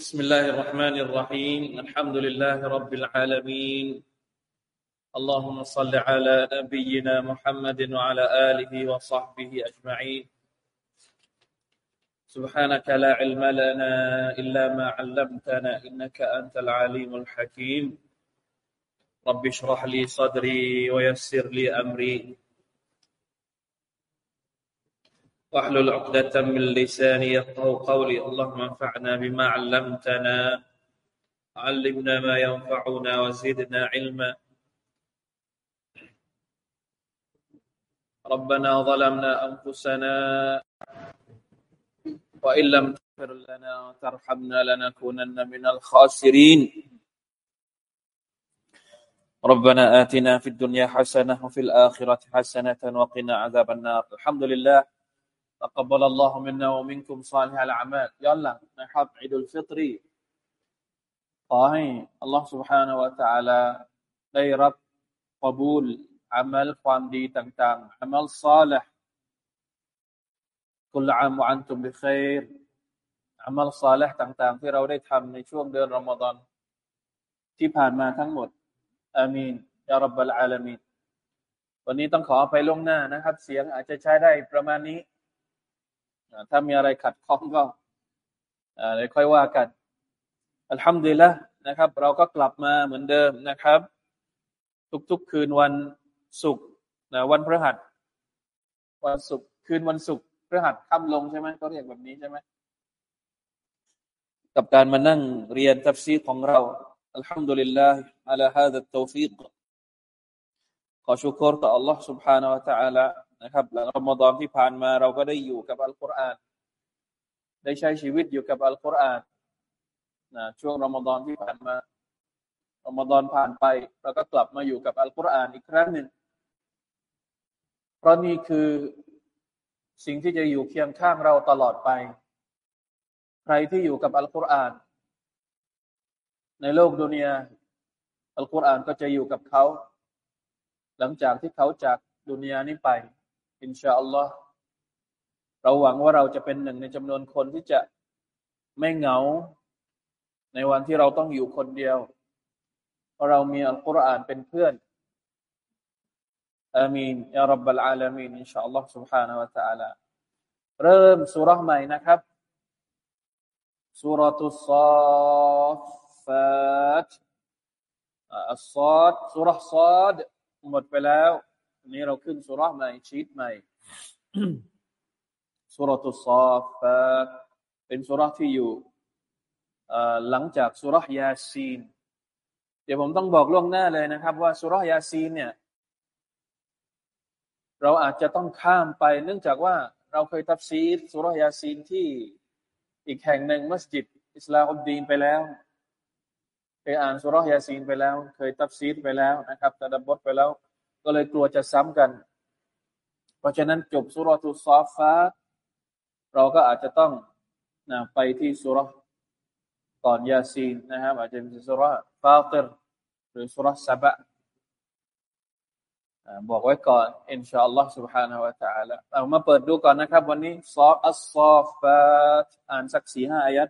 بسم الله الرحمن الرحيم. الحمد لله رب العالمين. اللهم صل على نبينا محمد وعلى آله وصحبه أجمعين. سبحانك لا علم لنا إلا ما علمتنا إنك أنت العليم الحكيم. رب اشرح لي صدري ويسر لي أمري. واحلل عقدة من لساني يفقه قولي. اللهم انفعنا بما علمتنا علمنا ما ينفعنا وزدنا علما. ربنا ظلمنا أنفسنا وإن لم تغفر لنا وترحمنا لنكونن من الخاسرين. ربنا آتنا في الدنيا حسنة وفي الآخرة حسنة وقنا عذاب النار. الحمد لله ตกบลลอฮุมินนาอมินคุมซาลิฮัลอามัลย้อนหลังนะครับอิดุลฟิตรีขอให้อัลลอฮ์ سبحانه และ تعالى ได้รับกบูลอามัลความดีต่างๆอามัลซาลห์กุลอามอันตุมบิคัยรอามัลซาลห์ต่างๆ ที่เราได้ทำในช่วงเดือนรอมฎอนที่ผ่านมาทั้งหมดอามีนยารับบลอาลามีนวันนี้ต้องขอไปลงหน้านะครับ เสียงอาจจะใช้ได้ประมาณนี้ ถ้ามีอะไรขัดข้องก็เดี๋ยวค่อยว่ากันอัลฮัมดุลิลละนะครับ เราก็กลับมาเหมือนเดิมนะครับ ทุกๆคืนวันศุกร์นะวันพฤหัสวันศุกร์คืนวันศุกร์พฤหัสค่ำลงใช่ไหมก็เรียกแบบนี้ใช่ไหมกับการมานั่งเรียนทัฟซีของเราอัลฮัมดุลิลลาห์อัลลอฮฺฮะดัตตอฟิกขอชุกรต่อ Allah سبحانه และ تعالى นะครับหลังรอมฎอนที่ผ่านมาเราก็ได้อยู่กับอัลกุรอานได้ใช้ชีวิตอยู่กับอัลกุรอานนะช่วงรอมฎอนที่ผ่านมารอมฎอนผ่านไปเราก็กลับมาอยู่กับอัลกุรอานอีกครั้งหนึ่งเพราะนี่คือสิ่งที่จะอยู่เคียงข้างเราตลอดไป ใครที่อยู่กับอัลกุรอาน ในโลกดุนยาอัลกุรอานก็จะอยู่กับเขา หลังจากที่เขาจากดุนยานี้ไป อินชาอัลลอฮ์เราหวังว่าเราจะเป็นหนึ่งในจำนวนคนที่จะไม่เหงา ในวันที่เราต้องอยู่คนเดียว เพราะเรามีอัลกุรอานเป็นเพื่อนอามีนยารับบลอาลามีนอินชาอัลลอฮ์ سبحانه และ تعالى เริ่มสุรษใหม่นะครับสุรตุซอฟาตอัลซอดสุรษซอดหมดไปแล้ว นี้เราขึ้นสุรษใหม่ชีตใหม่สุรตุซอฟเป็นสุรษที่อยู่หลังจากสุรษยาซีน เดี๋ยวผมต้องบอกล่วงหน้าเลยนะครับ ว่าสุรษยาซีนเนี่ยเราอาจจะต้องข้ามไป เนื่องจากว่าเราเคยตัฟซีรซูเราะฮฺยาซีนที่อีกแห่งหนึ่งมัสยิดอิสลามุดดีนไปแล้วเคยอ่านซูเราะฮฺยาซีนไปแล้ว เคยตัฟซีรไปแล้วนะครับตะดับบุรไปแล้ว ก็เลยกลัวจะซ้ำกัน เพราะฉะนั้นจบสุรทูซอฟฟาเราก็อาจจะต้องนะไปที่สุรก่อนยาซีนนะครับอาจจะเป็นสุรฟาติรหรือสุรซาบะบอกไว้ก่อนอินชาอัลลอฮ์ سبحانه และ تعالى เอามาเปิดดูก่อนนะครับ วันนี้ซอฟอัสซอฟาอ่านสักสี่ห้าอายัด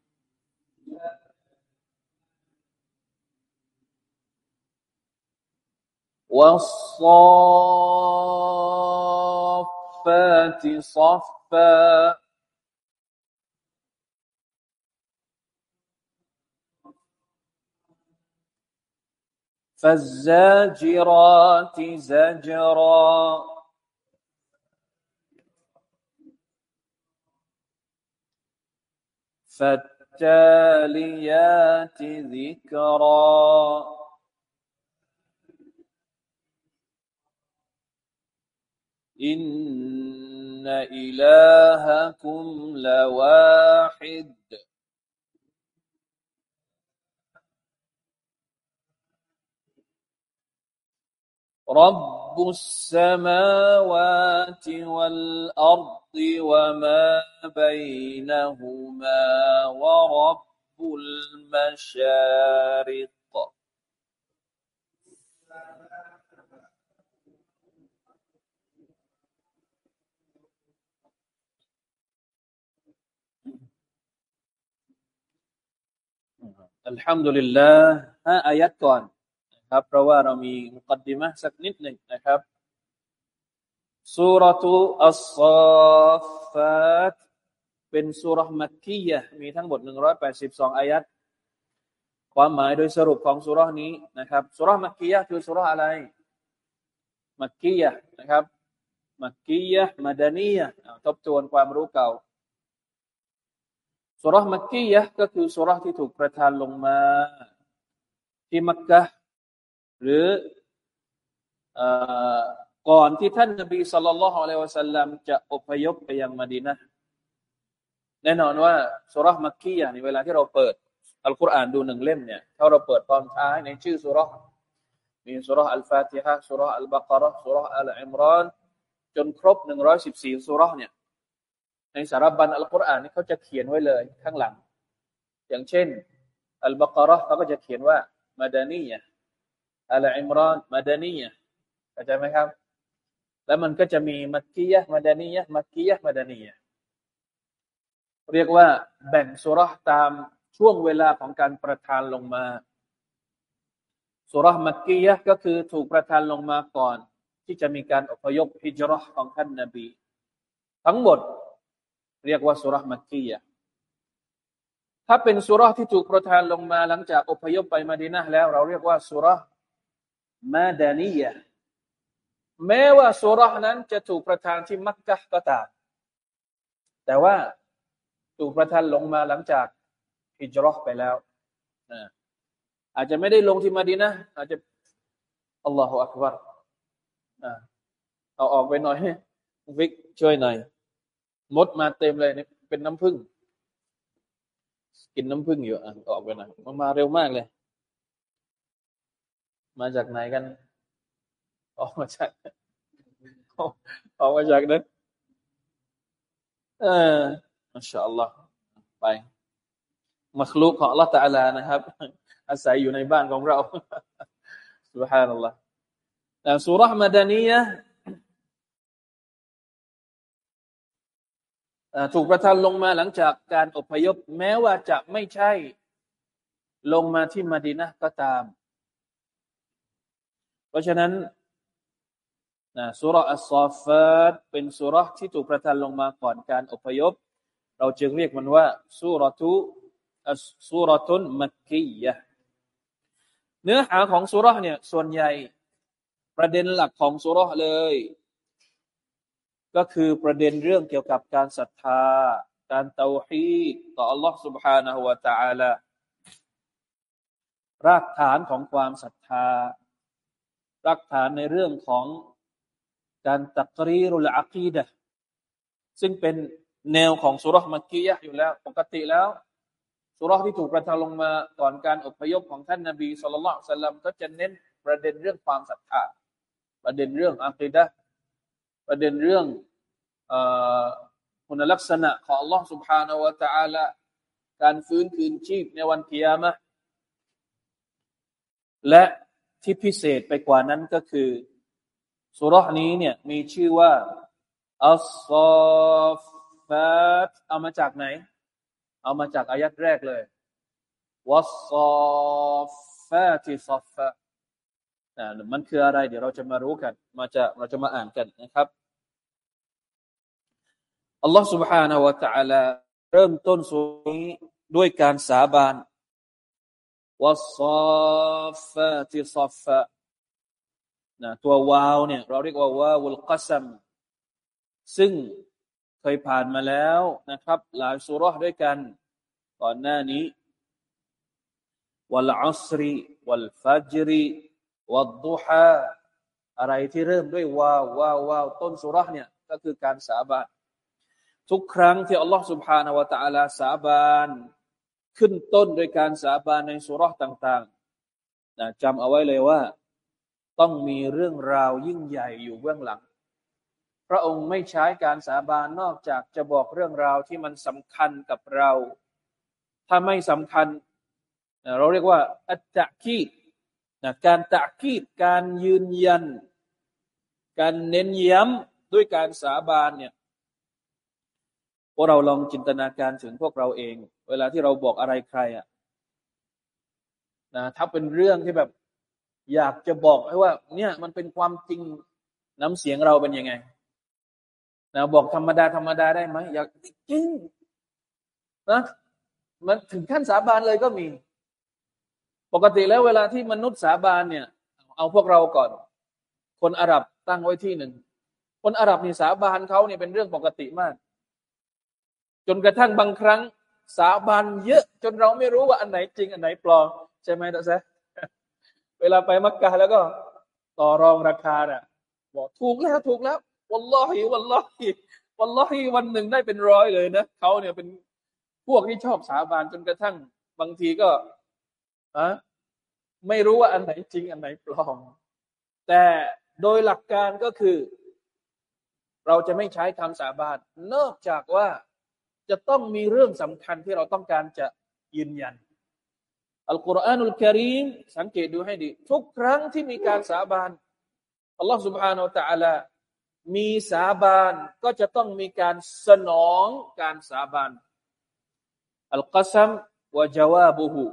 والصافات صفا. فالزاجرات زجرا. فالتاليات ذكرا. إن إلهكم لواحد. رب السماوات والأرض وما بينهما ورب المشارق. อัลฮัมดุลิลลาห์ห้าอายัดก่อนนะครับ เพราะว่าเรามีมุกดิมะสักนิดหนึ่งนะครับสุรทูอัลซาฟัตเป็นสุรมักกียะมีทั้งหมด 182 อายัดความหมายโดยสรุปของสุรนี้นะครับสุรมักกียะคือสุรอะไร มักกียะนะครับ มักกียะมาดานียะทบทวนความรู้เก่า สุรมักกียะก็คือสุรที่ถูกประทานลงมา ที่มักกะหรือก่อนที่ท่านนบีสุลต่านละฮ์อะลัยวะสัลลัมจะอพยพไปยังมดีนะแน่นอนว่าสุรมักกียะในเวลาที่เราเปิดอัลกุรอานดูหนึ่งเล่มเนี่ยถ้าเราเปิดตอนท้ายในชื่อสุรมีสุรอัลฟาติฮะสุรอัลบากรสุรอัลอิมรานจนครบหนึ่งร้อยสิบสี่สุรเนี่ย ในสารบัญอัลกุรอานนี่เขาจะเขียนไว้เลยข้างหลัง อย่างเช่น อัลบากรเขาก็จะเขียนว่ามาดานียะอัลอิมรานมาดานียะเข้าใจไหมครับ แล้วมันก็จะมีมักกียะมาดานียะมักกียะมาดานียะเรียกว่าแบ่งสุรตามช่วงเวลาของการประทานลงมาสุรมักกียะก็คือถูกประทานลงมาก่อน ที่จะมีการอพยพฮิจรัชของท่านนาบี ทั้งหมด เรียกว่าสุรมักกียะถ้าเป็นสุรที่ถูกประทานลงมาหลังจากอพยพไปมาดีนะแล้ว เราเรียกว่าสุรมาดานียะแม้ว่าสุรนั้นจะถูกประทานที่มักกะก็ตามแต่ว่าถูกประทานลงมาหลังจากฮิจรัชไปแล้วอาจจะไม่ได้ลงที่มาดีนะอาจจะอัลลอฮฺอักบารเอาออกไปหน่อยวิกช่วยหน่อย มดมาเต็มเลยเนี่ยเป็นน้ำผึ้งกินน้ำผึ้งอยู่อะออกไปหน่อยมันมาเร็วมากเลย มาจากไหนกัน ออกมาจากออกมาจากนั้นเออมาชาอัลลอฮ์ไปมัคลุกของอัลลอฮ์ตะอาลานะครับ อาศัยอยู่ในบ้านของเราสุบฮานัลลอฮ์แต่สุรห์มดานียะ ถูกประทานลงมาหลังจากการอพยพ แม้ว่าจะไม่ใช่ลงมาที่มาดีนะก็ตาม เพราะฉะนั้นนะสุรอัสซอฟตเป็นสุรที่ถูกประทานลงมาก่อนการอพยพ เราจึงเรียกมันว่าสุรทุสุรทุนมักกียะเนื้อหาของสุรเนี่ยส่วนใหญ่ประเด็นหลักของสุรเลย ก็คือประเด็นเรื่องเกี่ยวกับการศรัทธา การเตาฮีต่อ Allah سبحانه และ تعالى รากฐานของความศรัทธารากฐานในเรื่องของการตักรีรุลอากีดะซึ่งเป็นแนวของสุรษมักกียะอยู่แล้ว ปกติแล้วสุรษที่ถูกประทานลงมาก่อนการอพยพของท่านนาบีสุลต่านสัลลัมก็จะเน้นประเด็นเรื่องความศรัทธา ประเด็นเรื่องอากีดะ ประเด็นเรื่องคุณลักษณะของ Allah سبحانه และ تعالى การฟื้นคืนชีพในวันกิยามะและที่พิเศษไปกว่านั้นก็คือสุรษนี้เนี่ยมีชื่อว่าอัลซอฟฟาตเอามาจากไหน เอามาจากอายัดแรกเลยวัสซอฟฟาติซอฟฟะมันคืออะไร เดี๋ยวเราจะมารู้กัน มาจะเราจะมาอ่านกันนะครับ อัลลอฮ์ سبحانه และ تعالى เริ่มต้นสุนี้ด้วยการสาบานวัสซาฟาติซอฟะนะตัววาวเนี่ยเราเรียกว่าวาวุลกัซัมซึ่งเคยผ่านมาแล้วนะครับ หลายสุรษด้วยกันก่อนหน้านี้วัลอัสรีวัลฟัจรีวัลดุฮา อะไรที่เริ่มด้วยวาววาววาวต้นสุรษเนี่ยก็คือการสาบาน ทุกครั้งที่อัลลอฮฺสุบฮานาวะตะอาลาสาบานขึ้นต้นโดยการสาบานในสุรษต่างๆนะจำเอาไว้เลยว่า ต้องมีเรื่องราวยิ่งใหญ่อยู่เบื้องหลัง พระองค์ไม่ใช้การสาบานนอกจากจะบอกเรื่องราวที่มันสำคัญกับเรา ถ้าไม่สำคัญนะเราเรียกว่าอัจจะคีดนะการตะคีดการยืนยัน การเน้นย้ำด้วยการสาบานเนี่ย พวกเราลองจินตนาการถึงพวกเราเอง เวลาที่เราบอกอะไรใครอะนะถ้าเป็นเรื่องที่แบบ อยากจะบอกให้ว่า เนี่ยมันเป็นความจริงน้ำเสียงเราเป็นยังไงนะบอกธรรมดาธรรมดาได้ไหมอยากจริงนะมันถึงขั้นสาบานเลยก็มี ปกติแล้วเวลาที่มนุษย์สาบานเนี่ย เอาพวกเราก่อน คนอาหรับตั้งไว้ที่หนึ่งคนอาหรับนี่สาบานเขาเนี่ยเป็นเรื่องปกติมาก จนกระทั่งบางครั้งสาบานเยอะจนเราไม่รู้ว่าอันไหนจริง อันไหนปลอมใช่ไหมตาแซเวลาไปมักกะแล้วก็ ต่อรองราคาน่ะบอกถูกแล้วถูกแล้ววันลอฮิวันลอฮิวันลอฮิวันหนึ่งได้เป็นร้อยเลยนะเขาเนี่ยเป็นพวกที่ชอบสาบานจนกระทั่ง บางทีก็อะไม่รู้ว่าอันไหนจริงอันไหนปลอม แต่โดยหลักการก็คือ เราจะไม่ใช้คำสาบาน นอกจากว่า จะต้องมีเรื่องสำคัญที่เราต้องการจะยืนยัน อัลกุรอานุลกิริมสังเกตดูให้ดี ทุกครั้งที่มีการสาบานอัลลอฮฺ سبحانه และ تعالى มีสาบานก็จะต้องมีการสนองการสาบานอัลกัซัมวะจาวาบุฮู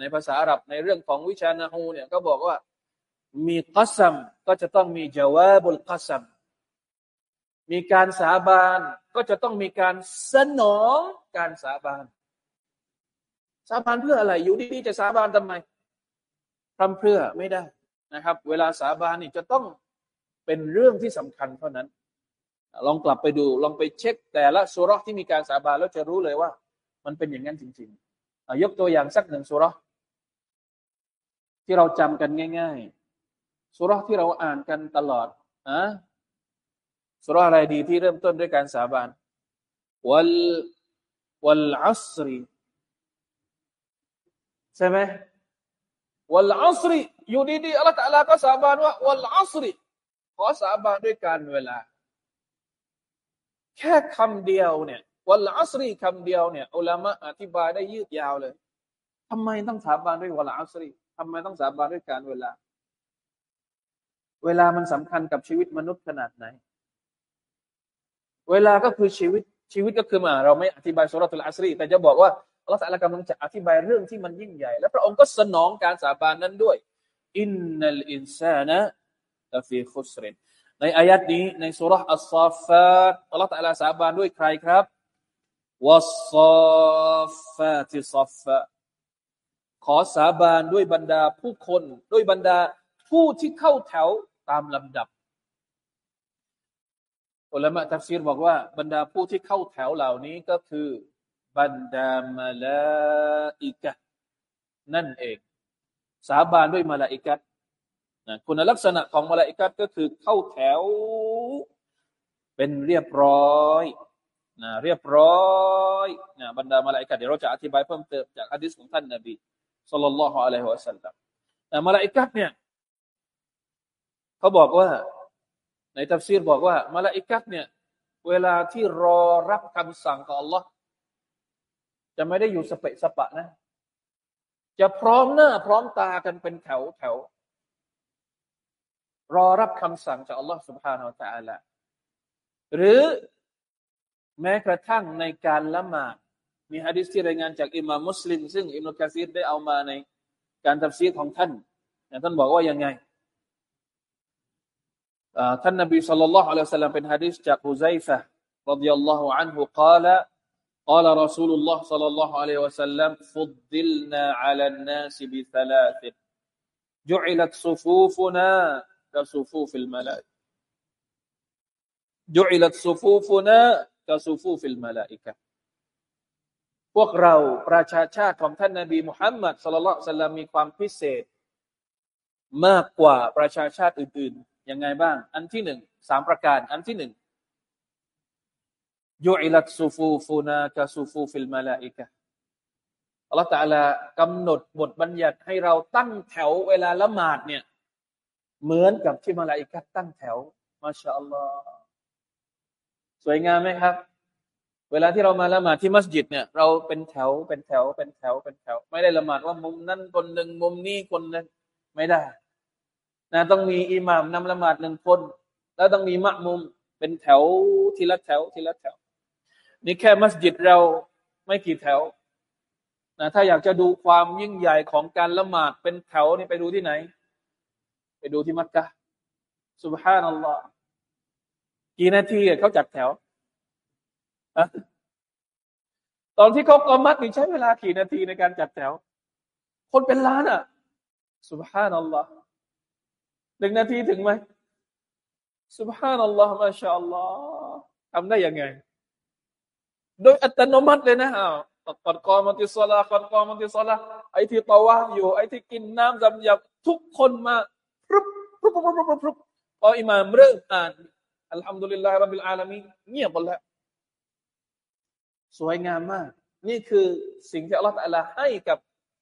ในภาษาอาหรับในเรื่องของวิชานาฮูเนี่ยก็บอกว่า มีกัสัมก็จะต้องมีจาวาบุลกัสัม มีการสาบานก็จะต้องมีการสนองการสาบาน สาบานเพื่ออะไร อยู่ดีๆจะสาบานทำไมทำเพื่อไม่ได้นะครับ เวลาสาบานนี่จะต้องเป็นเรื่องที่สำคัญเท่านั้น ลองกลับไปดู ลองไปเช็ค แต่ละสุรษที่มีการสาบานแล้วจะรู้เลยว่า มันเป็นอย่างนั้นจริงๆยกตัวอย่างสักหนึ่งสุรษที่เราจำกันง่าย ๆสุรษที่เราอ่านกันตลอดอะ สุรอะไรดีที่เริ่มต้นด้วยการสาบานวัลวัลอัสรีใช่ไหมวัลอัสรีอยู่ดีๆอัลลอฮฺตะลาก็สาบานว่าวัลอัสรีขอสาบานด้วยการเวลา แค่คำเดียวเนี่ยวันละอัสรีคำเดียวเนี่ยอุลามะอธิบายได้ยืดยาวเลยทำไมต้องสาบานด้วยวันละอัสรีทำไมต้องสาบานด้วยการเวลา เวลามันสำคัญกับชีวิตมนุษย์ขนาดไหน เวลาก็คือชีวิตชีวิตก็คือมา เราไม่อธิบายสุรตุลอัสรี แต่จะบอกว่าอัลลอฮฺกำลังจะอธิบายเรื่องที่มันยิ่งใหญ่ และพระองค์ก็สนองการสาบานนั้นด้วย إن الإنسان لفي خسر ในอายะฮฺนี้ในซูเราะฮฺอัศศ็อฟฟาตอัลลอฮฺตะลาสาบานด้วยใครครับوالصافات صفا ขอสาบานด้วยบรรดาผู้คน ด้วยบรรดาผู้ที่เข้าแถวตามลำดับ อุลามะตัฟซีรบอกว่าบรรดาผู้ที่เข้าแถวเหล่านี้ก็คือบรรดามาลาอิกะนั่นเอง สาบานด้วยมาลาอิกะนะคุณลักษณะของมาลาอิกะก็คือเข้าแถว เป็นเรียบร้อยนะเรียบร้อยนะบรรดามาลาอิกะเดี๋ยวเราจะอธิบายเพิ่มเติมจากหะดีษของท่านนบี صلى الله عليه وسلم มาลาอิกะเนี่ย เขาบอกว่า ในตัฟซีรบอกว่ามาลาอิกะเนี่ย เวลาที่รอรับคำสั่งของ Allah จะไม่ได้อยู่สเปะสปะนะ จะพร้อมหน้า พร้อมตากันเป็นแถวแถวรอรับคำสั่งจาก Allah سبحانه และ تعالى หรือแม้กระทั่งในการละหมาดมีฮะดิษที่รายงานจากอิมามมุสลิม ซึ่งอิมนุกะซีรได้เอามาในการตัฟซีรของท่านท่านบอกว่ายังไง ท่านนบีสัลลัลลอฮุอะลัยฮิวะสัลลัมเป็นฮะดิษจากฮุไซฟะรดิยัลลอฮุอันฮุกล่าว قال رسول الله صلى الله عليه وسلم فضلنا على الناس بثلاث جعلت صفوفنا كصفوف الملائكة جعلت صفوفنا กาซูฟูฟิลมาลาอิกะพวกเราประชาชาติของท่านนาบีมุฮัมมัดสุลลัลสัลลัมมีความพิเศษ มากกว่าประชาชาติอื่น ยังไงบ้าง อันที่หนึ่งสามประการ อันที่หนึ่งยุอิลัตซูฟูฟูนากะซูฟูฟิลมาลาอิกะอัลลอฮฺตะลากำหนดบทบัญญัติให้เราตั้งแถวเวลาละหมาดเนี่ย เหมือนกับที่มาลาอิกะตั้งแถวมาชาอัลลอฮ์สวยงามไหมครับ เวลาที่เรามาละหมาดที่มัสยิดเนี่ย เราเป็นแถวเป็นแถวเป็นแถวเป็นแถว ไม่ได้ละหมาดว่ามุมนั้นคนหนึ่งมุมนี้คนหนึ่งไม่ได้ นะต้องมีอิหม่ามนำละหมาดหนึ่งคน แล้วต้องมีมะมุมเป็นแถวทีละแถวทีละแถว นี่แค่มัสยิดเราไม่กี่แถวนะถ้าอยากจะดูความยิ่งใหญ่ของการละหมาดเป็นแถวนี่ไปดูที่ไหน ไปดูที่มักกะสุบฮานัลลอฮ์กี่นาทีเขาจัดแถวตอนที่เขากอมัดนี่ใช้เวลากี่นาทีในการจัดแถว คนเป็นล้านอะสุบฮานัลลอฮ์ หนึ่งนาทีถึงไหมสุบฮานัลลอฮ์มาชาอัลลอฮ์ทำได้ยังไง โดยอัตโนมัติเลยนะอ้าวกัดกอมติสลากัดกอมติสลาไอ้ที่ตาวาอยู่ ไอ้ที่กินน้ำจำยับทุกคนมาพรุบพรุบพรุบพรุบพรุบพออิมามเริ่มอ่านอัลฮัมดุลิลลาฮิรับบิลอาลามีเงียบหมดแล้วสวยงามมาก นี่คือสิ่งที่อัลลอฮฺให้กับ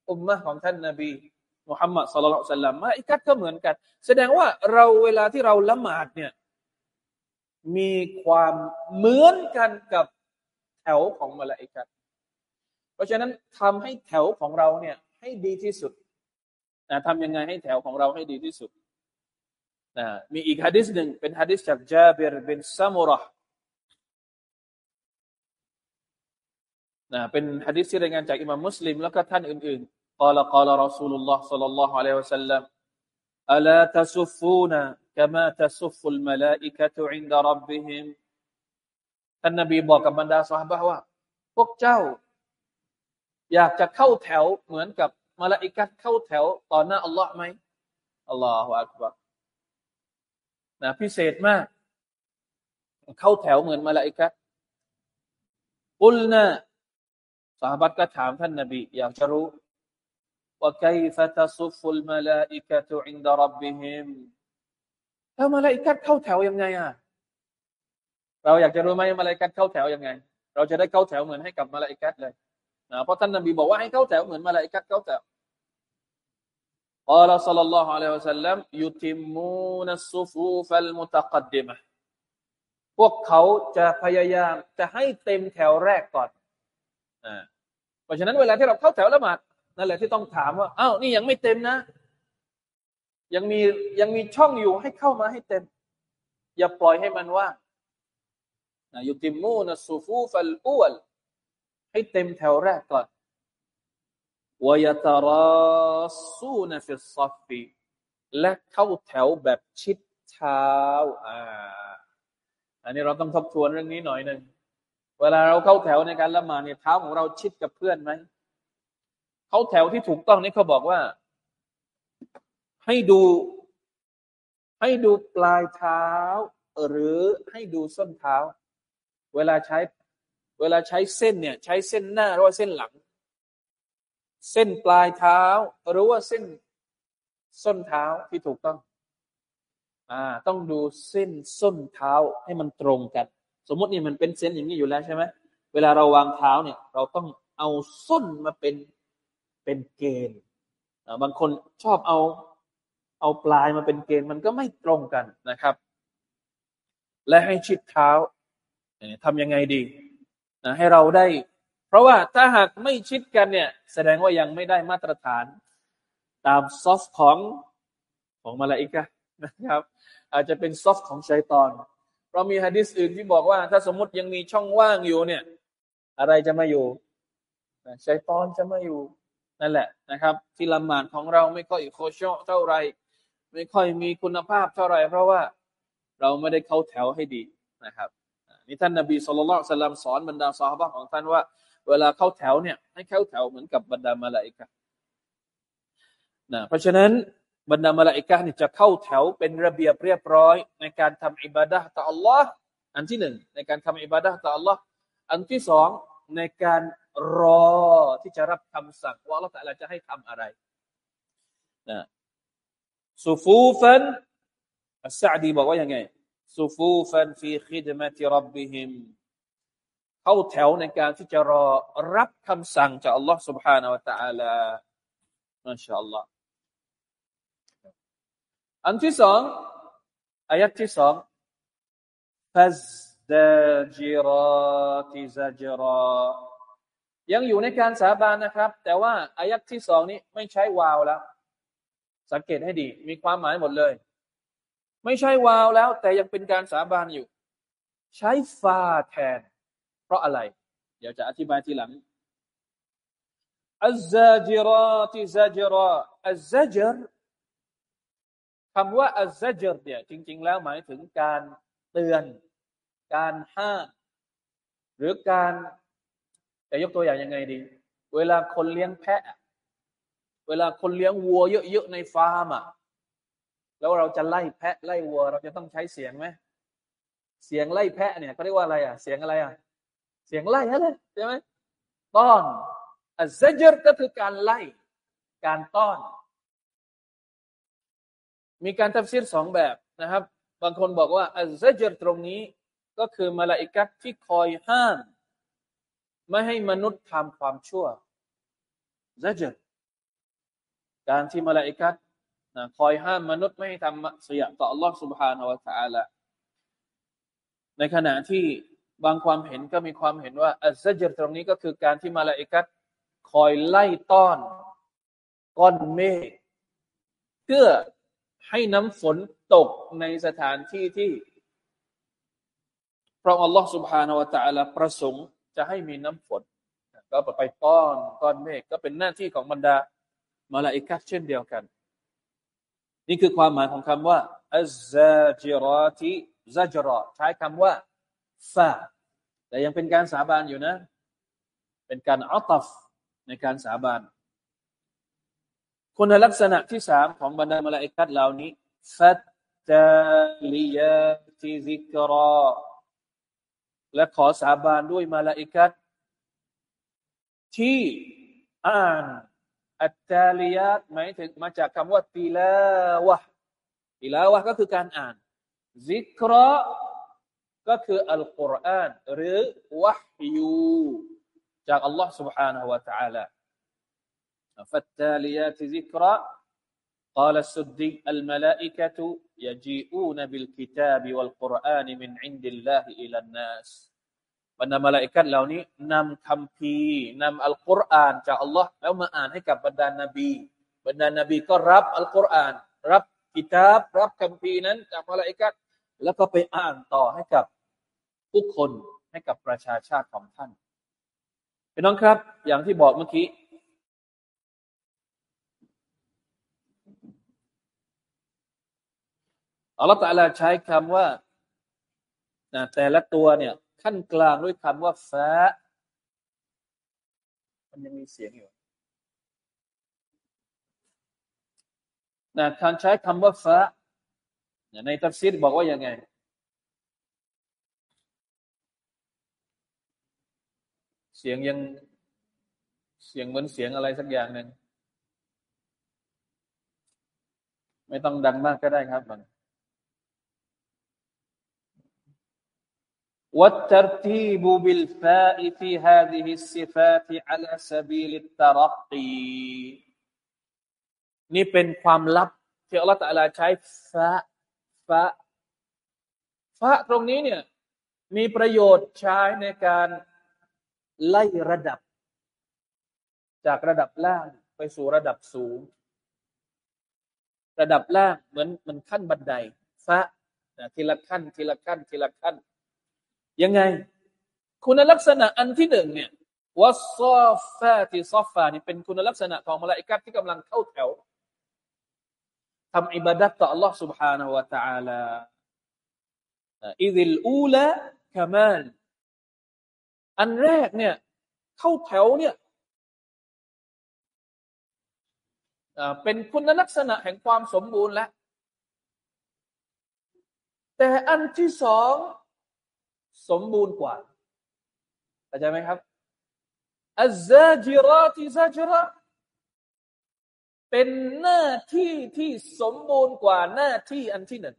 อุมมะของท่านนาบี มุฮัมมัดสุลลัลสัลลัมมาอิกัดก็เหมือนกัน แสดงว่าเราเวลาที่เราละหมาดเนี่ยมีความเหมือนกันกับแถวของมาลาอิกัดเพราะฉะนั้นทำให้แถวของเราเนี่ยให้ดีที่สุดนะทำยังไงให้แถวของเราให้ดีที่สุดนะมีอีกฮะดิษหนึ่งเป็นฮะดิษจากจาบิรบินซามุระนะเป็นฮะดิษที่รายงานจากอิมามมุสลิมแล้วก็ท่านอื่นๆ قال قال رسول الله صلى الله عليه وسلم ألا تسفون كما تسف الملائكة عند ربهم ท่านนบีบอกกับบรรดาสหายว่า พวกเจ้า อยากจะเข้าแถวเหมือนกับมาลาอิกัดเข้าแถวต่อหน้าอัลลอฮ์ไหมอัลลอฮฺอักบารนะพิเศษมาก เข้าแถวเหมือนมาลาอิกัดอุลนะสหบัตก็ถามท่านนบีอยากจะรู้ ว่า كيف تصف الملائكة عند ربهم แล้วมาลาอิกัดเข้าแถวยังไงอ่ะเราอยากจะรู้ไหมมาลาอิกัดเข้าแถวยังไง เราจะได้เข้าแถวเหมือนให้กับมาลาอิกัดเลยนะเพราะท่านนบีบอกว่าให้เข้าแถวเหมือนมาลาอิกัดเข้าแถว قال صلى الله عليه وسلم يتمون الصفوف المتقدمة พวกเขาจะพยายามจะให้เต็มแถวแรกก่อนอ่าเพราะฉะนั้นเวลาที่เราเข้าแถวละหมาด นั่นแหละที่ต้องถามว่าอ้าวนี่ยังไม่เต็มนะ ยังมียังมีช่องอยู่ให้เข้ามาให้เต็ม อย่าปล่อยให้มันว่างนะيتمون الصفوف الأول ให้เต็มแถวแรกก่อนويتراصون في الصفและเข้าแถวแบบชิดเท้าอ่าอันนี้เราต้องทบทวนเรื่องนี้หน่อยหนึ่งเวลาเราเข้าแถวในการละหมาดเนี่ยเท้าของเราชิดกับเพื่อนไหม เขาแถวที่ถูกต้องนี่เขาบอกว่า ให้ดู ให้ดูปลายเท้า หรือให้ดูส้นเท้า เวลาใช้ เวลาใช้เส้นเนี่ย ใช้เส้นหน้าหรือว่าเส้นหลัง เส้นปลายเท้า หรือว่าเส้นส้นเท้าที่ถูกต้อง อ่า ต้องดูเส้นส้นเท้าให้มันตรงกัน สมมตินี่มันเป็นเส้นอย่างนี้อยู่แล้วใช่ไหมเวลาเราวางเท้าเนี่ย เราต้องเอาส้นมาเป็น เป็นเกณฑ์บางคนชอบเอาเอาปลายมาเป็นเกณฑ์มันก็ไม่ตรงกันนะครับ และให้ชิดเท้าทำยังไงดีนะให้เราได้ เพราะว่าถ้าหากไม่ชิดกันเนี่ย แสดงว่ายังไม่ได้มาตรฐาน ตามซอฟของของมาลาอิกะนะครับ อาจจะเป็นซอฟของชัยตอน เรามีฮะดิษอื่นที่บอกว่า ถ้าสมมติยังมีช่องว่างอยู่เนี่ย อะไรจะมาอยู่ชัยตอนจะมาอยู่ นั่นแหละนะครับที่ละหมาดของเราไม่ค่อยโคชเท่าไรไม่ค่อยมีคุณภาพเท่าไรเพราะว่าเราไม่ได้เข้าแถวให้ดีนะครับนี่ท่านนบีสุลต่านสลัมสอนบรรดาซอฮาบะของท่านว่า เวลาเข้าแถวเนี่ยให้เข้าแถวเหมือนกับบรรดามาลาอิกะนะเพราะฉะนั้นบรรดามาลาอิกะนี่จะเข้าแถวเป็นระเบียบเรียบร้อย ในการทำอิบาดะต่ออัลลอฮ์อันที่หนึ่งในการทำอิบาดะต่ออัลลอฮ์อันที่สอง ในการรอที่จะรับคำสั่งว่าเราแต่ละจะให้ทำอะไรนะซูฟูฟัน อัสซาดีบอกว่ายังไงซุฟูฟันฟีคิดมะติรับบิฮิมเข้าแถวในการที่จะรอรับคำสั่งจากอัลลอฮ์ سبحانه และ تعالى มาชาอัลลอฮ์อันที่สองอายัดที่สองฟั ซดาจิราติซาจรายังอยู่ในการสาบานนะครับ แต่ว่าอายัดที่สองนี้ไม่ใช้วาวแล้ว สังเกตให้ดี มีความหมายหมดเลย ไม่ใช่วาวแล้ว แต่ยังเป็นการสาบานอยู่ ใช้ฟาแทน เพราะอะไร เดี๋ยวจะอธิบายทีหลังอัลซาจิราติซาจราอัลซาจรคำว่าอัลซาจรเนี่ยจริง ๆ แล้วหมายถึงการเตือน การห้าม หรือการจะยกตัวอย่างยังไงดี เวลาคนเลี้ยงแพะ เวลาคนเลี้ยงวัวเยอะๆในฟาร์มอะแล้วเราจะไล่แพะไล่วัว เราจะต้องใช้เสียงไหมเสียงไล่แพะเนี่ยเขาเรียกว่าอะไรอะ เสียงอะไรอะ เสียงไล่อะไรใช่ไหมต้อนอัลซจรก็คือการไล่ การต้อน มีการตัฟซีรสองแบบนะครับ บางคนบอกว่าالزجر ตรงนี้ ก็คือมาลาอิกัตที่คอยห้ามไม่ให้มนุษย์ทำความชั่วซจรการที่มาลาอิกัตนะคอยห้ามมนุษย์ไม่ให้ทำเสียต่อ Allah سبحانه และ تعالى ในขณะที่บางความเห็นก็มีความเห็นว่าอัลซจรตรงนี้ก็คือการที่มาลาอิกัตคอยไล่ต้อนก้อนเมฆเพื่อให้น้ำฝนตกในสถานที่ที่ พระอัลลอฮ์ سبحانه และ تعالى ประสงค์จะให้มีน้ำฝน ก็ไปต้อนก้อนเมฆก็เป็นหน้าที่ของบรรดามาลาอิกัสเช่นเดียวกัน นี่คือความหมายของคำว่าอัซซาจิรอติซาจรอใช้คำว่าฟาแต่ยังเป็นการสาบานอยู่นะ เป็นการอัตัฟในการสาบานคุณลักษณะที่สามของบรรดามาลาอิกัสเหล่านี้ฟัตตาลิยาติซิกรอ และขอสาบานด้วยมาลาอิกัตที่อ่านอัตตาลียตหมายถึงมาจากคำว่าติลาวะติลาวะก็คือการอ่านซิกรอก็คืออัลกุรอานหรือวะฮยูจากอัลลอฮ์ سبحانه และ تعالى فالتاليات ذكرى قال السدي الملائكة يجيئون بالكتاب والقرآن من عند الله إلى الناس บรรดามาลาอิกัดเหล่านี้นำคำพีนำอัลกุรอานจากอัลลอฮ์แล้วมาอ่านให้กับบรรดานบี บรรดานบีก็รับอัลกุรอาน รับกิตาบรับคำพีนั้นจากมาลาอิกัดแล้วก็ไปอ่านต่อให้กับผู้คนให้กับประชาชาติของท่านพี่น้องครับ อย่างที่บอกเมื่อกี้ อัลลอฮฺตะลาใช้คำว่าแต่ละตัวเนี่ย ขั้นกลางด้วยคำว่าฟ้า มันยังมีเสียงอยู่นะการใช้คำว่าฟ้าในตัฟซีดบอกว่ายังไงเสียงยังเสียงเหมือนเสียงอะไรสักอย่างหนึ่งไม่ต้องดังมากก็ได้ครับมัน والترتيب بالفاء في هذه الصفات على سبيل الترقي นี่เป็นความลับที่อัลลอฮฺตะลาใช้ฟะฟะฟะตรงนี้เนี่ยมีประโยชน์ใช้ในการไล่ระดับ จากระดับล่างไปสู่ระดับสูง ระดับล่างเหมือนมันขั้นบันไดฟะทีละขั้นทีละขั้นทีละขั้น ยังไง คุณลักษณะอันที่หนึ่งเนี่ยวัสซอฟาติซอฟานี่เป็นคุณลักษณะของมลาอิกัดที่กำลังเข้าแถวทำอิบาดัตต่อ Allah سبحانه และ تعالى อิดิลอูละกามลอันแรกเนี่ยเข้าแถวเนี่ยเป็นคุณลักษณะแห่งความสมบูรณ์แล้ว แต่อันที่สอง สมบูรณ์กว่าเข้าใจไหมครับอัจจิราติซาจระเป็นหน้าที่ที่สมบูรณ์กว่าหน้าที่อันที่หนึ่ง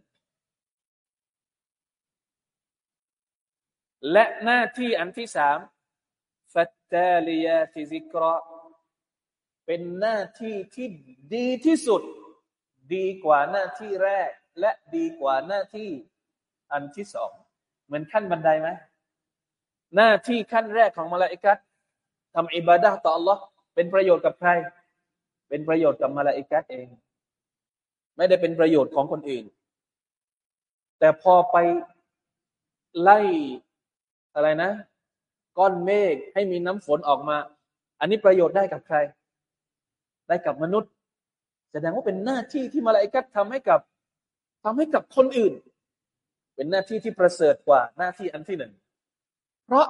และหน้าที่อันที่สามฟัตตลียาติซิกรเป็นหน้าที่ที่ดีที่สุด ดีกว่าหน้าที่แรก และดีกว่าหน้าที่อันที่สอง เหมือนขั้นบันไดไหมหน้าที่ขั้นแรกของมาลาอิกัดทำอิบาดะต่อ Allah เป็นประโยชน์กับใคร เป็นประโยชน์กับมาลาอิกัดเอง ไม่ได้เป็นประโยชน์ของคนอื่น แต่พอไปไล่อะไรนะ ก้อนเมฆให้มีน้ำฝนออกมา อันนี้ประโยชน์ได้กับใคร ได้กับมนุษย์ แสดงว่าเป็นหน้าที่ที่มาลาอิกัดทำให้กับทำให้กับคนอื่น เป็นหน้าที่ที่ประเสริฐกว่าหน้าที่อันที่หนึ่ง เพราะ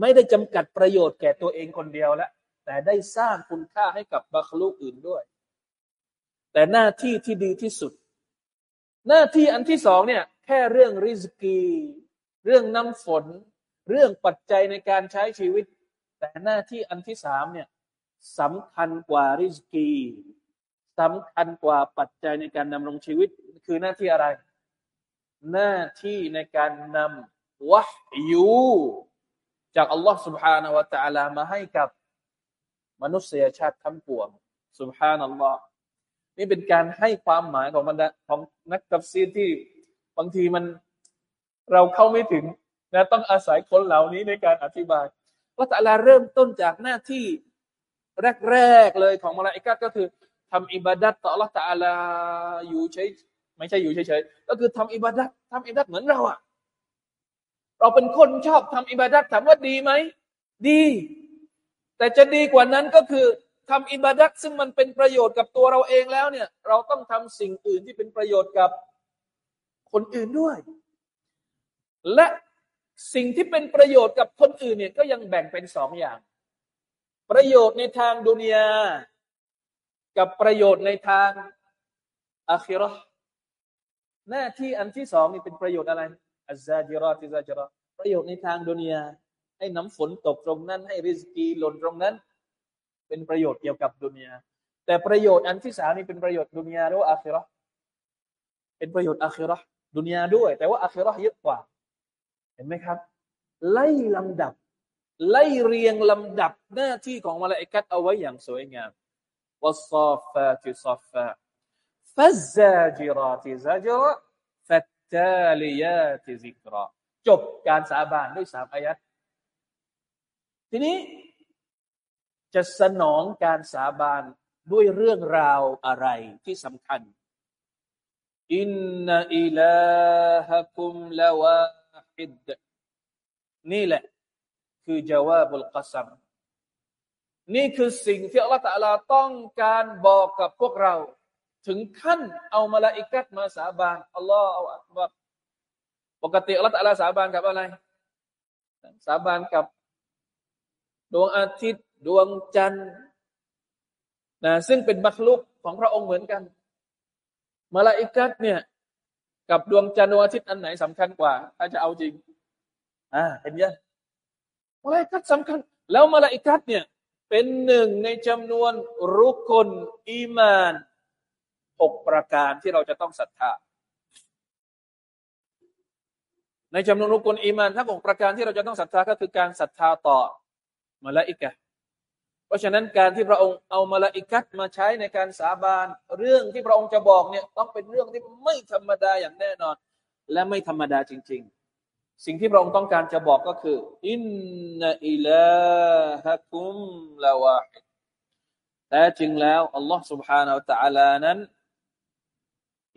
ไม่ได้จำกัดประโยชน์แก่ตัวเองคนเดียวแล้วแต่ได้สร้างคุณค่าให้กับบัคลูกอื่นด้วย แต่หน้าที่ที่ดีที่สุด หน้าที่อันที่สองเนี่ยแค่เรื่องริสกี เรื่องน้ำฝน เรื่องปัจจัยในการใช้ชีวิต แต่หน้าที่อันที่สามเนี่ยสำคัญกว่าริสกีสำคัญกว่าปัจจัยในการดำรงชีวิต คือหน้าที่อะไร หน้าที่ในการนำวะยูจากอัลลอฮ์ سبحانه และ تعالى มาให้กับมนุษยชาติทั้งปวง สุบฮานัลลอฮ์นี่เป็นการให้ความหมายของบรรดาของนักตัฟซีรที่บางทีมันเราเข้าไม่ถึงนะต้องอาศัยคนเหล่านี้ในการอธิบายว่าแต่ละเริ่มต้นจากหน้าที่แรกๆเลยของมาลาอิกัดก็คือทำอิบาดัตต่อ Allah ตาลาอยู่เฉย ไม่ใช่อยู่เฉยๆก็คือทำอิบาดัตทำอิบาดัตเหมือนเราอะเราเป็นคนชอบทำอิบาดัตถามว่าดีไหมดี แต่จะดีกว่านั้นก็คือทำอิบาดัตซึ่งมันเป็นประโยชน์กับตัวเราเองแล้วเนี่ย เราต้องทำสิ่งอื่นที่เป็นประโยชน์กับคนอื่นด้วย และสิ่งที่เป็นประโยชน์กับคนอื่นเนี่ยก็ยังแบ่งเป็นสองอย่าง ประโยชน์ในทางดุนยา กับประโยชน์ในทางอาคิรอ หน้าที่อันที่สองนี่เป็นประโยชน์อะไรอัจซาจิรอติซาจิรอประโยชน์ในทางดุนยาให้น้ำฝนตกตรงนั้น ให้ริสกีหล่นตรงนั้น เป็นประโยชน์เกี่ยวกับดุนยาแต่ประโยชน์อันที่สามนี่เป็นประโยชน์ดุนยาหรือว่าอาคิรอเป็นประโยชน์อาคิเราะฮฺดุนยาด้วย แต่ว่าอาคิเราะฮฺเยอะกว่า เห็นไหมครับ ไล่ลำดับ ไล่เรียงลำดับหน้าที่ของมาลาอิกะเอาไว้อย่างสวยงามوالصافات صفا فالزاجرات زجرا فالتاليات ذكرا จบการสาบานด้วยสามอายะฮฺทีนี้จะสนองการสาบานด้วยเรื่องราวอะไรที่สำคัญอินนาอิลาฮะคุมลาวาฮิดนี่แหละ คือจาวาบุลกัซัมนี่คือสิ่งที่อัลลอฮฺตะลาต้องการบอกกับพวกเรา ถึงขั้นเอามาลาอิกัดมาสาบานอัลลอฮฺอัลลอฮฺปกติอัลลอฮฺตะลาสาบานกับอะไร สาบานกับ ดวงอาทิตย์ ดวงจันทร์นะซึ่งเป็นมัคลูกของพระองค์เหมือนกันมาลาอิกะเนี่ย กับดวงจันทร์ดวงอาทิตย์อันไหนสำคัญกว่า ถ้าจะเอาจริง อ่าเห็นยังมาลาอิกะสำคัญ แล้วมาลาอิกะเนี่ย เป็นหนึ่งในจำนวนรุก่นอีมาน หกประการที่เราจะต้องศรัทธา ในจำนวนรุกลอีมานทั้งหกประการที่เราจะต้องศรัทธาก็คือการศรัทธาต่อมาลาอิกะเพราะฉะนั้นการที่พระองค์เอามาลาอิกัดมาใช้ในการสาบานเรื่องที่พระองค์จะบอกเนี่ยต้องเป็นเรื่องที่ไม่ธรรมดาอย่างแน่นอน และไม่ธรรมดาจริง ๆ สิ่งที่พระองค์ต้องการจะบอกก็คืออินนอิลาฮะคุมลาวาฮิแต่จริงแล้วอัลลอฮ์ سبحانه และ تعالى นั้น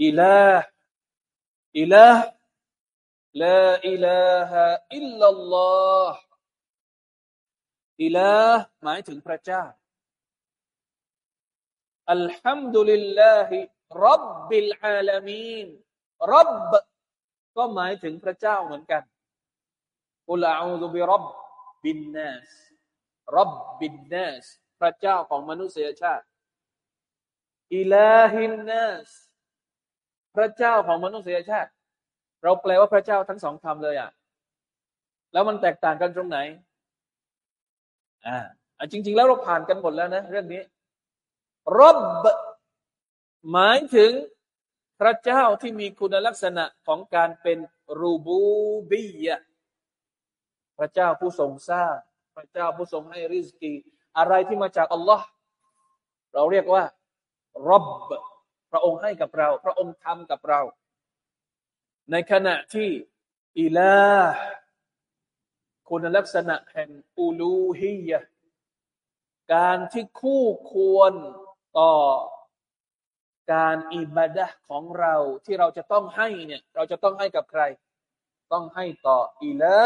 إله إله لا إله إلا الله إله หมายถึงพระเจ้าالحمد لله رب العالمين رب ก็หมายถึงพระเจ้าเหมือนกันقل أعوذ برب الناس رب الناس พระเจ้าของมนุษยชาติอิลาฮินนัส พระเจ้าของมนุษยชาติ เราแปลว่าพระเจ้าทั้งสองคำเลยอะ แล้วมันแตกต่างกันตรงไหน อ่าจริง ๆ แล้วเราผ่านกันหมดแล้วนะ เรื่องนี้รบหมายถึงพระเจ้าที่มีคุณลักษณะของการเป็นรูบูบียะพระเจ้าผู้ทรงสร้าง พระเจ้าผู้ทรงให้ริสกี อะไรที่มาจากอัลลอฮ์เราเรียกว่ารับ พระองค์ให้กับเรา พระองค์ทำกับเรา ในขณะที่อิลาคุณลักษณะแห่งอูลูฮียการที่คู่ควรต่อการอิบาดะของเราที่เราจะต้องให้เนี่ย เราจะต้องให้กับใคร ต้องให้ต่ออิละ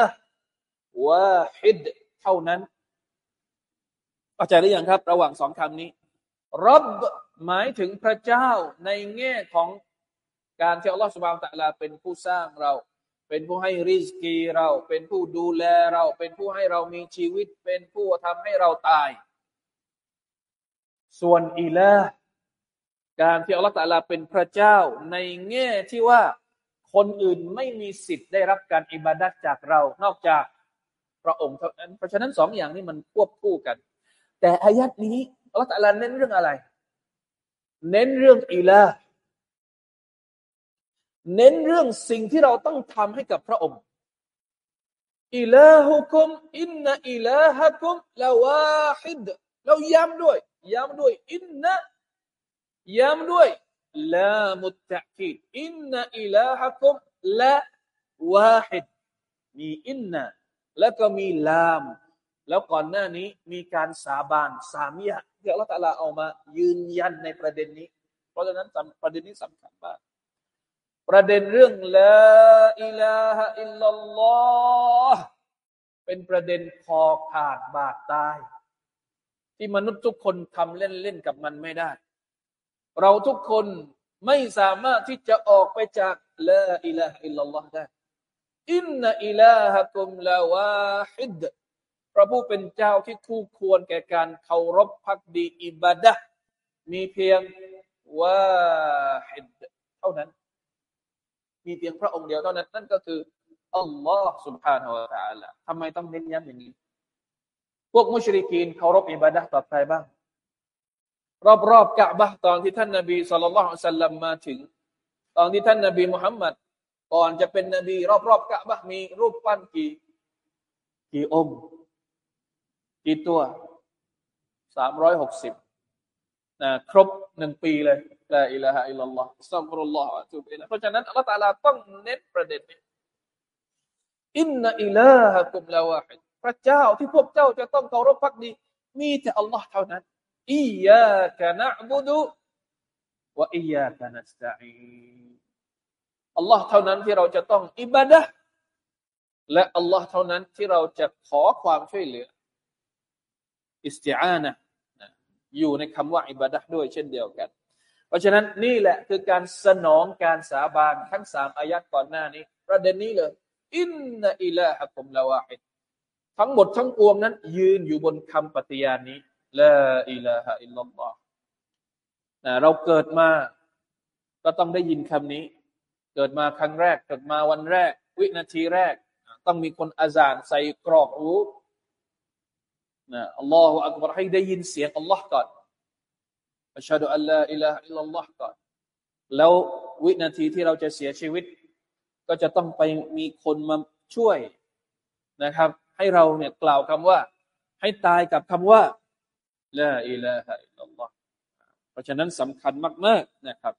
วะฮิดเท่านั้นเข้าใจหรือยังครับ ระหว่างสองคำนี้รับ หมายถึงพระเจ้าในแง่ของการที่อัลลอฮฺสุบานตะลาเป็นผู้สร้างเรา เป็นผู้ให้ริสกีเรา เป็นผู้ดูแลเรา เป็นผู้ให้เรามีชีวิต เป็นผู้ทำให้เราตาย ส่วนอิละการที่อัลลอฮฺตะลาเป็นพระเจ้าในแง่ที่ว่าคนอื่นไม่มีสิทธิ์ได้รับการอิบาดะฮฺจากเรา นอกจากพระองค์เท่านั้น เพราะฉะนั้นสองอย่างนี้มันควบคู่กัน แต่อายะฮฺนี้อัลลอฮฺตะลาเน้นเรื่องอะไร เน้นเรื่อง إله เน้นเรื่องสิ่งที่เราต้องทำให้กับพระองค์إلهكم إن إلهكم لواحد เราย้ำด้วยย้ำด้วย إنย้ำด้วยลามุตตะคีดอินนอิลาฮะคุมละวาฮิดมีอินนะแล้วก็มีลาม แล้วก่อนหน้านี้มีการสาบานสามอย่าง ที่อัลลอฮฺตะลาเอามา ยืนยันในประเด็นนี้ เพราะฉะนั้นประเด็นนี้สำคัญมาก ประเด็นเรื่องละอิลาฮะอิลลัลลอฮ์เป็นประเด็นคอขาดบาดตาย ที่มนุษย์ทุกคนทำเล่นๆกับมันไม่ได้ เราทุกคนไม่สามารถที่จะออกไปจากละอิลาฮอิลลัลลอฮ์ได้อินนอิลาฮะกุมลาวาฮิด ระผู้เป็นเจ้าที่คู่ควรแก่การเคารพพักดีอิบาดะมีเพียงว่าฮิดเท่านั้น มีเพียงพระองค์เดียวเท่านั้น นั่นก็คืออัลลอฮ์สุบฮานาอัลลอทำไมต้องเน้นย้ำอย่างนี้ พวกมุชริกีนเคารพอิบาดะต่อใครบ้าง รอบๆกะบะตอนที่ท่านนบีสุลต่านสัลลัมมาถึง ตอนที่ท่านนบีมุฮัมมัดก่อนจะเป็นนบี รอบๆกะบะมีรูปปั้นกี่ กี่องค์ กี่ตัวสามร้อยหกสิบนะครบหนึ่งปีเลยลาอิลาฮะอิลลัลลอฮ์สัมรุลลอฮ์จุบินะเพราะฉะนั้นอัลลอฮฺตาลาต้องเน้นประเด็นนี้อินนอิลาฮะกุมลาวะฮิดพระเจ้าที่พวกเจ้าจะต้องเคารพพักดี มีแต่อัลลอฮ์เท่านั้นอียากะนะบุดุวะอียากะนัสตัอีอัลลอฮ์เท่านั้นที่เราจะต้องอิบาดะและอัลลอฮ์เท่านั้นที่เราจะขอความช่วยเหลือ อิสติอานะอยู่ในคำว่าอิบาดะด้วยเช่นเดียวกัน เพราะฉะนั้นนี่แหละคือการสนองการสาบานทั้งสามอายัดก่อนหน้านี้ ประเด็นนี้เลยอินนอิลาฮะกุมลาวาฮิดทั้งหมดทั้งปวงนั้น ยืนอยู่บนคำปฏิญาณนี้ลาอิลาฮะอิลลัลลอฮ์นะเราเกิดมาก็ต้องได้ยินคำนี้ เกิดมาครั้งแรก เกิดมาวันแรก วินาทีแรก ต้องมีคนอาจารใส่กรอกหู นะالله أكبرให้ได้ยินเสียงอัลลอฮ์ก่อนأشهد أن لا إله إلا اللهก่อน แล้ววินาทีที่เราจะเสียชีวิต ก็จะต้องไปมีคนมาช่วยนะครับ ให้เราเนี่ยกล่าวคำว่า ให้ตายกับคำว่าلا إله إلا اللهเพราะฉะนั้นสำคัญมาก ๆนะครับ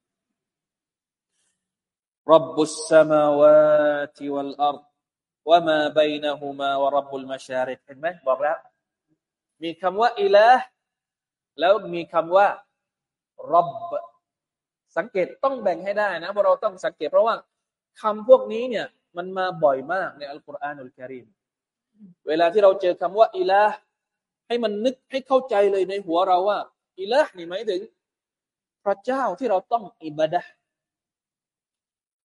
رب السماوات والأرวะมาบนะฮุมาวะรับบุลมาชาริกเห็นไหมบอกแล้ว มีคำว่าอิลาแล้วมีคำว่ารับสังเกตต้องแบ่งให้ได้นะเพราะเราต้องสังเกตเพราะว่าคำพวกนี้เนี่ย มันมาบ่อยมากในอัลกุรอานอุลกิริมเวลาที่เราเจอคำว่าอิลาให้มันนึกให้เข้าใจเลยในหัวเราว่าอิละนี่หมายถึง พระเจ้าที่เราต้องอิบาดะ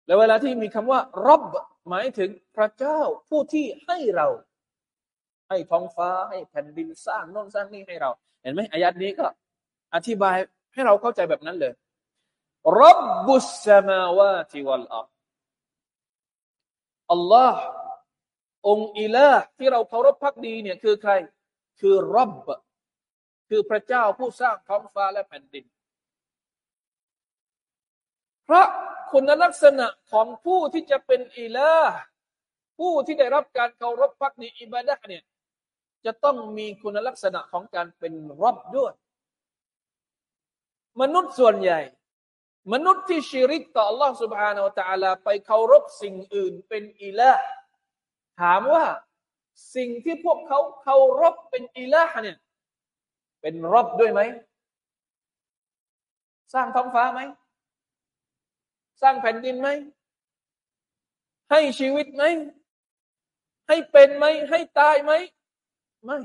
แล้วเวลาที่มีคำว่ารับหมายถึงพระเจ้าผู้ที่ให้เรา ให้ท้องฟ้าให้แผ่นดินสร้างน่นสร้างนี่ให้เรา เห็นไหมอายัดนี้ก็ อธิบายให้เราเข้าใจแบบนั้นเลยรับบุสมาวาติวัลอัลอัลลอฮ์องค์อิละที่เราเคารพพักดีเนี่ยคือใคร คือรับคือพระเจ้าผู้สร้างท้องฟ้าและแผ่นดิน เพราะคุณลักษณะของผู้ที่จะเป็นอิละผู้ที่ได้รับการเคารพพักดีอิบาดะเนี่ย จะต้องมีคุณลักษณะของการเป็นรอบด้วย มนุษย์ส่วนใหญ่ มนุษย์ที่ชิริกต่อ Allah سبحانه และ تعالى ไปเคารพสิ่งอื่นเป็นอิละถามว่าสิ่งที่พวกเขาเคารพเป็นอิละเนี่ยเป็นรอบด้วยไหม สร้างท้องฟ้าไหม สร้างแผ่นดินไหม ให้ชีวิตไหม ให้เป็นไหม ให้ตายไหม ไม่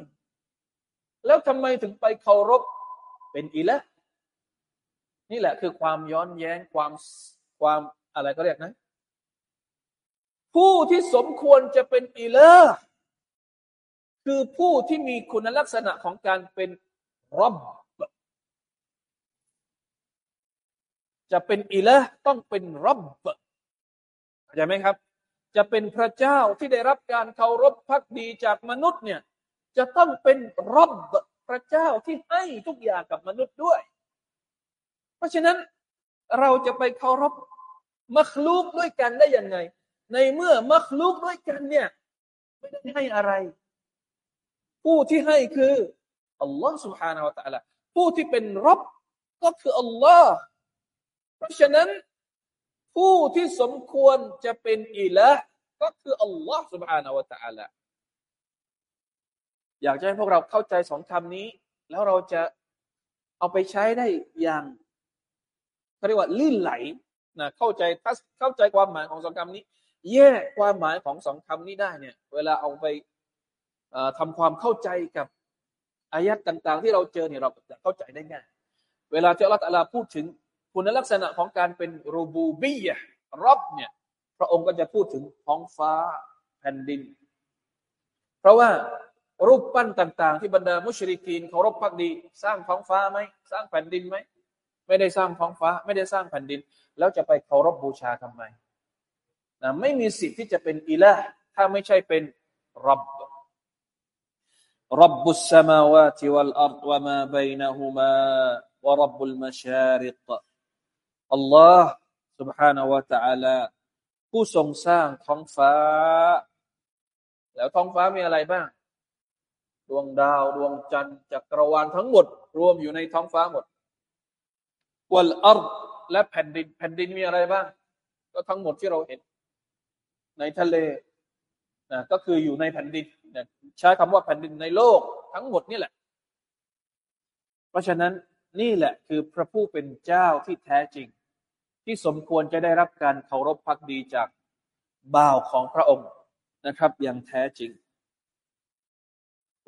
แล้วทำไมถึงไปเคารพเป็นอิละ นี่แหละคือความย้อนแย้งความความอะไรก็เรียกนะ ผู้ที่สมควรจะเป็นอิละคือผู้ที่มีคุณลักษณะของการเป็นรับจะเป็นอิละต้องเป็นรับเข้าใจไหมครับ จะเป็นพระเจ้าที่ได้รับการเคารพพักดีจากมนุษย์เนี่ย จะต้องเป็นรับพระเจ้าที่ให้ทุกอย่างกับมนุษย์ด้วย เพราะฉะนั้นเราจะไปเคารพมัคลูกด้วยกันได้ยังไง ในเมื่อมัคลูกด้วยกันเนี่ยไม่ได้ให้อะไร ผู้ที่ให้คืออัลลอฮ์ سبحانه และ تعالى ผู้ที่เป็นรับก็คืออัลลอฮ์เพราะฉะนั้น ผู้ที่สมควรจะเป็นอิละก็คืออัลลอฮ์ سبحانه และ تعالى อยากจะให้พวกเราเข้าใจสองคำนี้ แล้วเราจะเอาไปใช้ได้อย่างเขาเรียกว่าลื่นไหลนะเข้าใจถ้าเข้าใจความหมายของสองคำนี้ แยกความหมายของสองคำนี้ได้เนี่ย เวลาเอาไปทำความเข้าใจกับอายัดต่าง ๆ ที่เราเจอเนี่ยเราจะเข้าใจได้ง่าย เวลาที่อัลลอฮฺพูดถึงคุณลักษณะของการเป็นรูบูบียะรอบเนี่ย พระองค์ก็จะพูดถึงท้องฟ้าแผ่นดิน เพราะว่า รูปปั้นต่าง ๆ ที่บรรดามุชริกีนเคารพพักดี สร้างท้องฟ้าไหมสร้างแผ่นดินไหมไม่ได้สร้างท้องฟ้า ไม่ได้สร้างแผ่นดิน แล้วจะไปเคารพบูชาทำไมนะไม่มีสิทธิ์ที่จะเป็นอิละถ้าไม่ใช่เป็นรับ رب السماوات والأرض وما بينهما ورب المشارق الله سبحانه وتعالى ผู้ทรงสร้างท้องฟ้า แล้วท้องฟ้ามีอะไรบ้าง ดวงดาวดวงจันทร์จักรวาลทั้งหมด รวมอยู่ในท้องฟ้าหมดวัลอัรและแผ่นดิน แผ่นดินมีอะไรบ้าง ก็ทั้งหมดที่เราเห็น ในทะเลนะก็คืออยู่ในแผ่นดินใช้คำว่าแผ่นดินในโลกทั้งหมดนี่แหละ เพราะฉะนั้นนี่แหละคือพระผู้เป็นเจ้าที่แท้จริง ที่สมควรจะได้รับการเคารพพักดีจากบ่าวของพระองค์นะครับ อย่างแท้จริง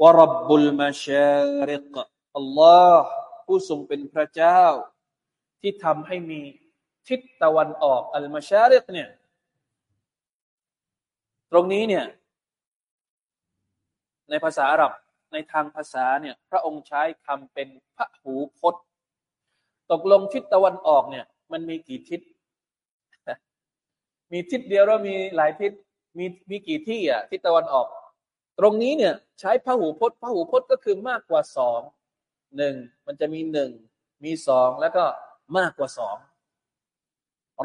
วรับบุลมาชาริกอัลลอฮ์ผู้ทรงเป็นพระเจ้า ที่ทำให้มีทิศตะวันออกอัลมาชาริกเนี่ย ตรงนี้เนี่ย ในภาษาอาหรับในทางภาษาเนี่ย พระองค์ใช้คำเป็นพระหูพจน์ ตกลงทิศตะวันออกเนี่ย มันมีกี่ทิศ มีทิศเดียวแล้วมีหลายทิศ มีมีกี่ที่อะทิศตะวันออก ตรงนี้เนี่ยใช้พระหูพจน์พระหูพจน์ก็คือมากกว่าสองหนึ่งมันจะมีหนึ่งมีสองแล้วก็มากกว่าสอง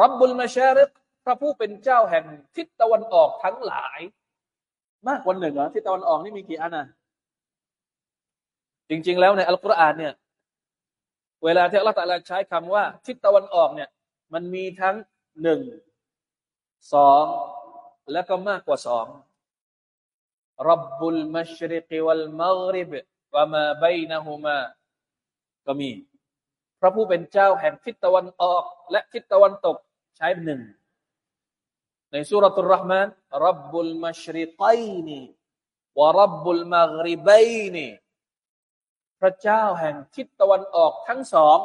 รับบุลมาชาริกพระผู้เป็นเจ้าแห่งทิศตะวันออกทั้งหลาย มากกว่าหนึ่งเหรอทิศตะวันออกนี่มีกี่อันนะจริง ๆ แล้วในอัลกุรอานเนี่ย เวลาที่อัลลอฮฺตะลาใช้คำว่า ทิศตะวันออกเนี่ย มันมีทั้งหนึ่งสองแล้วก็มากกว่าสอง รับบุลมัชริกวัลมักริบวะมาบัยนะฮุมาก็มี พระผู้เป็นเจ้าแห่งทิศตะวันออก และทิศตะวันตกใช้หนึ่ง ในสุรตุลรหมานรับบุลมัชริกัยนีวะรับบุลมักริบัยนีพระเจ้าแห่งทิศตะวันออกทั้งสอง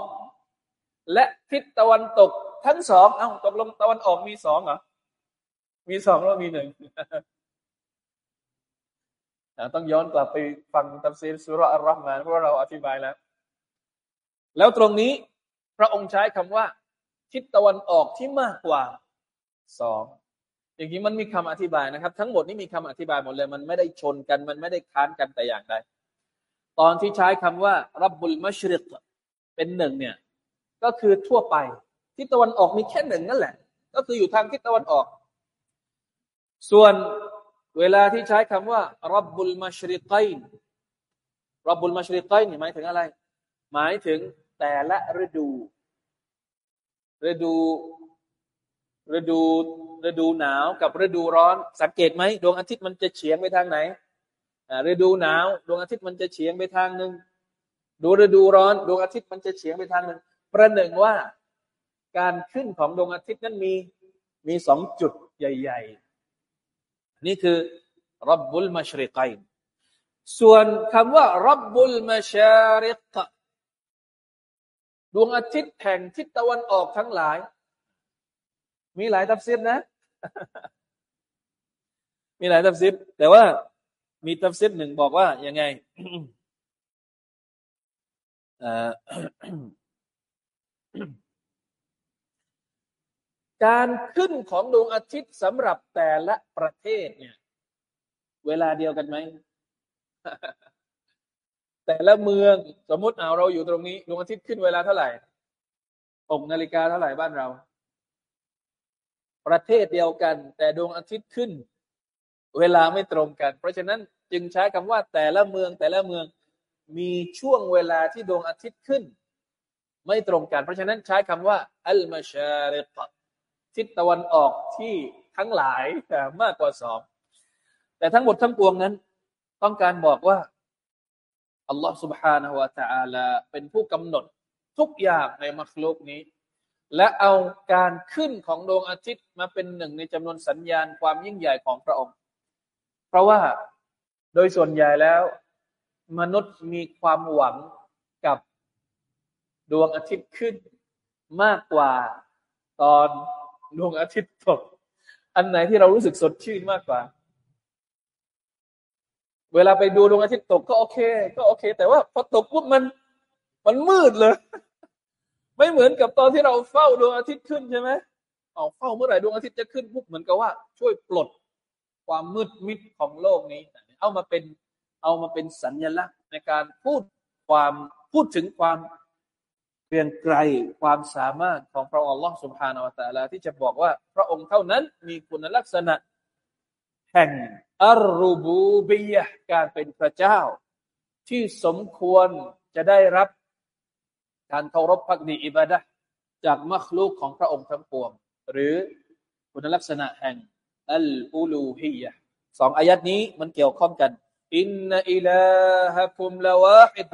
และทิศตะวันตกทั้งสอง เอ้าตกลงตะวันออกมีสองเหรอ มีสองแล้วมีหนึ่ง ต้องย้อนกลับไปฟังตัมซีรสุรอัลรอฮ์มานเพราะเราอธิบายแล้ว แล้วตรงนี้พระองค์ใช้คำว่า ทิศตะวันออกที่มากกว่าสองอย่างนี้มันมีคำอธิบายนะครับ ทั้งหมดนี้มีคำอธิบายหมดเลย มันไม่ได้ชนกัน มันไม่ได้ค้านกันแต่อย่างใดตอนที่ใช้คำว่ารับบุลมัชริกเป็นหนึ่งเนี่ย ก็คือทั่วไปทิศตะวันออกมีแค่หนึ่งนั่นแหละ ก็คืออยู่ทางทิศตะวันออก ส่วน เวลาที่ใช้คำว่ารับบุลมัชริกัยรับบุลมัชริกัยนี่หมายถึงอะไร หมายถึงแต่ละฤดู ฤดู ฤดู ฤดูหนาวกับฤดูร้อน สังเกตไหมดวงอาทิตย์มันจะเฉียงไปทางไหนฤดูหนาวดวงอาทิตย์มันจะเฉียงไปทางหนึ่งดูฤดูร้อนดวงอาทิตย์มันจะเฉียงไปทางหนึ่งประหนึ่งว่าการขึ้นของดวงอาทิตย์นั้นมีมีสองจุดใหญ่ ๆ นี่คือรับบุลมาชริกัยส่วนคำว่ารับบุลมาชาริกดวงอาทิตย์แห่งทิศตะวันออกทั้งหลาย มีหลายทับซิดนะ มีหลายทับซิดแต่ว่ามีตัฟซิดหนึ่งบอกว่ายังไง การขึ้นของดวงอาทิตย์สำหรับแต่ละประเทศเนี่ย เวลาเดียวกันไหม แต่ละเมืองสมมติเอาเราอยู่ตรงนี้ดวงอาทิตย์ขึ้นเวลาเท่าไหร่หกนาฬิกาเท่าไหร่บ้านเรา ประเทศเดียวกัน แต่ดวงอาทิตย์ขึ้น เวลาไม่ตรงกัน เพราะฉะนั้นจึงใช้คำว่าแต่ละเมืองแต่ละเมืองมีช่วงเวลาที่ดวงอาทิตย์ขึ้น ไม่ตรงกัน เพราะฉะนั้นใช้คำว่าอัลมาชาริก ทิศตะวันออกที่ทั้งหลายแต่มากกว่าสองแต่ทั้งหมดทั้งปวงนั้น ต้องการบอกว่าอัลลอฮฺ سبحانه และ تعالى เป็นผู้กำหนดทุกอย่างในมรรคโลกนี้ และเอาการขึ้นของดวงอาทิตย์มาเป็นหนึ่งในจำนวนสัญญาณความยิ่งใหญ่ของพระองค์เพราะว่าโดยส่วนใหญ่แล้ว มนุษย์มีความหวังกับดวงอาทิตย์ขึ้น มากกว่าตอน ดวงอาทิตย์ตก อันไหนที่เรารู้สึกสดชื่นมากกว่า เวลาไปดูดวงอาทิตย์ตกก็โอเค ก็โอเค แต่ว่าพอตกปุ๊บมัน มันมืดเลย ไม่เหมือนกับตอนที่เราเฝ้าดวงอาทิตย์ขึ้นใช่ไหมเอาเฝ้าเมื่อไหร่ดวงอาทิตย์จะขึ้นปุ๊บเหมือนกับว่าช่วยปลดความมืดมิดของโลกนี้ เอามาเป็นเอามาเป็นสัญลักษณ์ในการพูดความพูดถึงความ เปลี่ยนไกลความสามารถของพระองค์ Allah سبحانه และ تعالى ที่จะบอกว่า พระองค์เท่านั้นมีคุณลักษณะ แห่งอัลรูบูบียะการเป็นพระเจ้า ที่สมควรจะได้รับการเคารพพักดีอิบาดะจากมัคลูกของพระองค์ทั้งปวง หรือคุณลักษณะแห่งอัลอูลูฮียะสองอายัดนี้มันเกี่ยวข้องกัน อินนอิลาฮะคุมลาวาฮิด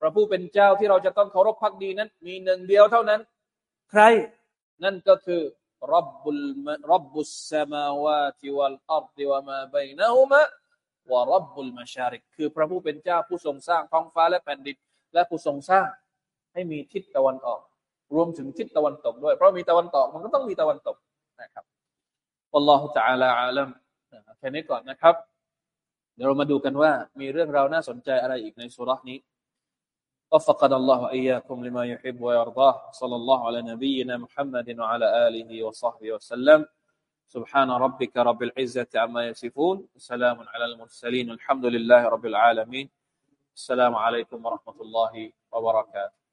พระผู้เป็นเจ้าที่เราจะต้องเคารพพักดีนั้น มีหนึ่งเดียวเท่านั้น ใคร นั่นก็คือรับบุลรับบุสสมาวาติวัลอัรดิวะมาบัยนะฮุมะวะรับบุลมาชาริกคือพระผู้เป็นเจ้าผู้ทรงสร้างท้องฟ้าและแผ่นดินและผู้ทรงสร้าง ให้มีทิศตะวันออก รวมถึงทิศตะวันตกด้วย เพราะมีตะวันตกมันก็ต้องมีตะวันตกนะครับ والله تعالى عالم แค่นี้ก่อนนะครับ เดี๋ยวเรามาดูกันว่า มีเรื่องราวน่าสนใจอะไรอีกในสุรานี้ وفقنا الله وإياكم لما يحب ويرضاه. صلى الله على نبينا محمد وعلى آله وصحبه وسلم. سبحان ربك رب العزة عما يصفون. سلام على المرسلين. الحمد لله رب العالمين. السلام عليكم ورحمة الله وبركاته.